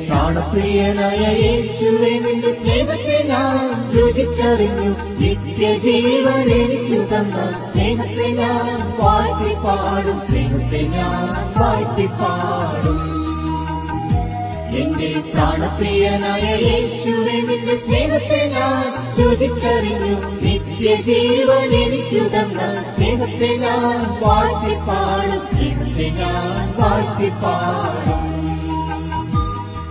പ്രാണപ്രിയനായ യേശുവെ നിന്റെ സ്നേഹത്തെ ഞാൻ രുചിച്ചറിഞ്ഞു നിത്യജീവൻ എനിക്കു തന്ന സ്നേഹത്തെ ഞാൻ വാഴ്ത്തിപ്പാടും സ്നേഹത്തെ ഞാൻ വാഴ്ത്തിപ്പാടും എന്റെ പ്രാണപ്രിയനായ യേശുവെ നിന്റെ സ്നേഹത്തെ ഞാൻ രുചിച്ചറിഞ്ഞു നിത്യജീവൻ എനിക്കു തന്ന സ്നേഹത്തെ ഞാൻ വാഴ്ത്തിപ്പാടും സ്നേഹത്തെ ഞാൻ വാഴ്ത്തിപ്പാടും ഈ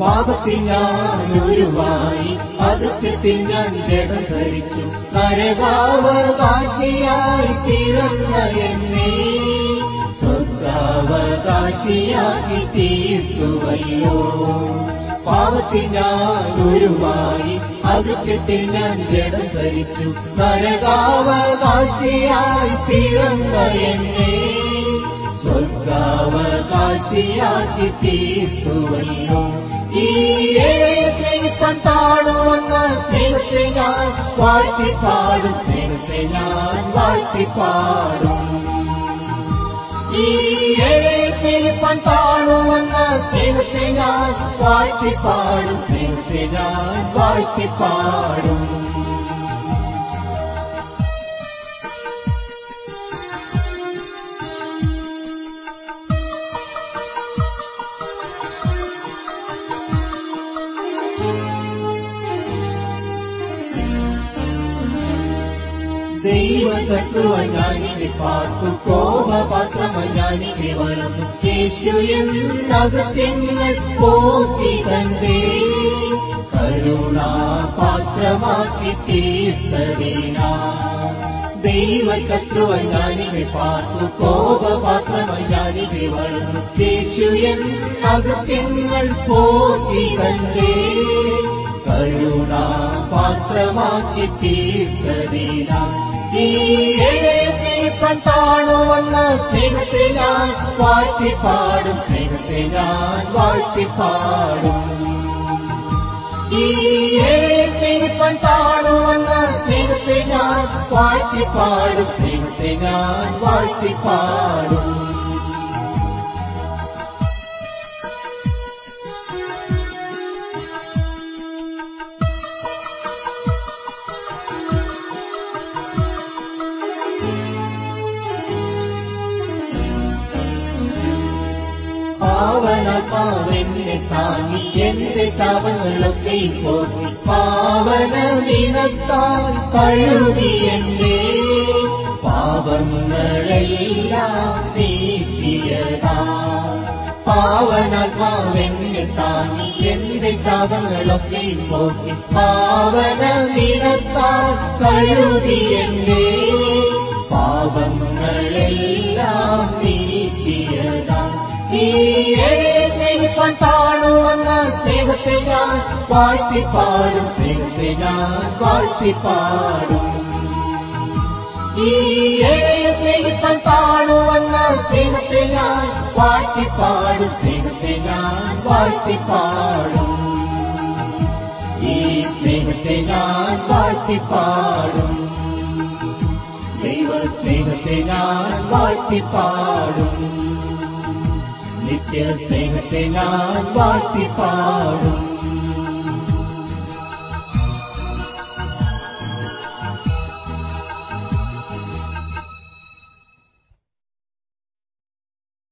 പാപത്തിൽ ഞാൻ ഒരുവായി അതിർത്തിൽ ഞാൻ ജഡം ധരിച്ചു. നരകാവകാശിയായി പിറന്ന എന്നെ സ്വർഗാവകാശിയാക്കി തീർത്തുവല്ലോ. പാപത്തിൽ ഞാൻ ഒരുവായി അതിർത്തിൽ ഞാൻ ജഡം ധരിച്ചു. നരകാവകാശിയായി പിറന്ന എന്നെ സ്വർഗാവകാശിയാക്കി തീർത്തുവല്ലോ. पण्टालूना देशे नास् पालु दिवसेना भातिपाडे तेन पतालुना देशेना पापालु तेन शा भ ദൈവശത്രുവായി ഞാനിനെ പാർത്തു കോപപാത്രമായി ഞാനിനെ വളർന്നു യേശു എന്നകത്യങ്ങൾ പോറ്റി കണ്ടേ കരുണാപാത്രമാക്കി തീർത്തതീനാ. ദൈവശത്രുവായി ഞാനിനെ പാർത്തു കോപപാത്രമായി ഞാനിനെ വളർന്നു യേശു എന്നകത്യങ്ങൾ പോറ്റി കണ്ടേ കരുണാപാത്രമാക്കി തീർത്തതീനാ. കാണുവന്ന സ്നേഹത്തെ ഞാൻ വാഴ്ത്തിപ്പാടും സ്നേഹത്തെ ഞാൻ വാഴ്ത്തിപ്പാടും. ഈ സ്നേഹം കാണുവന്ന സ്നേഹത്തെ ഞാൻ വാഴ്ത്തിപ്പാടും സ്നേഹത്തെ ഞാൻ വാഴ്ത്തിപ്പാടും. പാവനപ്പാവെന്നെ താങ്ങി എന്റെ ശാപങ്ങളൊക്കെ പോയി പാവന ദിനത്താൽ കഴുകി എന്റെ പാവങ്ങളെല്ലാം നീക്കിയതാ. പാവനാത്മാവെന്നെ താങ്ങി എന്റെ ശാപങ്ങളൊക്കെ പോയി പാവന ദിനത്താൽ കഴുകി എന്റെ പാവങ്ങളെല്ലാം സ്നേഹത്തെ ഞാൻ വാഴ്ത്തിപ്പാടും. ദൈവത്തെ ഞാൻ വാഴ്ത്തിപ്പാടും. ഈ സ്നേഹിപ്പാൻ പാടുവന്ന ദൈവത്തെ ഞാൻ വാഴ്ത്തിപ്പാടും. ദൈവത്തെ ഞാൻ വാഴ്ത്തിപ്പാടും. ഈ സ്നേഹത്തെ ഞാൻ വാഴ്ത്തിപ്പാടും. ദൈവ സ്നേഹത്തെ ഞാൻ വാഴ്ത്തിപ്പാടും. पातिपा